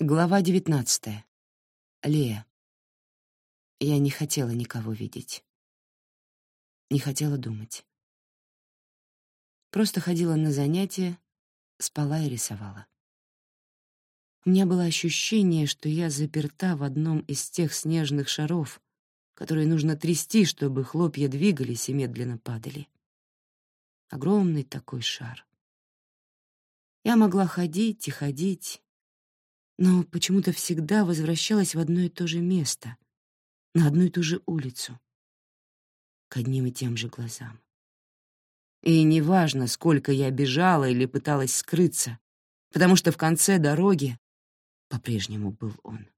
Глава девятнадцатая. Лея. Я не хотела никого видеть. Не хотела думать. Просто ходила на занятия, спала и рисовала. У меня было ощущение, что я заперта в одном из тех снежных шаров, которые нужно трясти, чтобы хлопья двигались и медленно падали. Огромный такой шар. Я могла ходить и ходить, но почему-то всегда возвращалась в одно и то же место, на одну и ту же улицу, к одним и тем же глазам. И неважно, сколько я бежала или пыталась скрыться, потому что в конце дороги по-прежнему был он.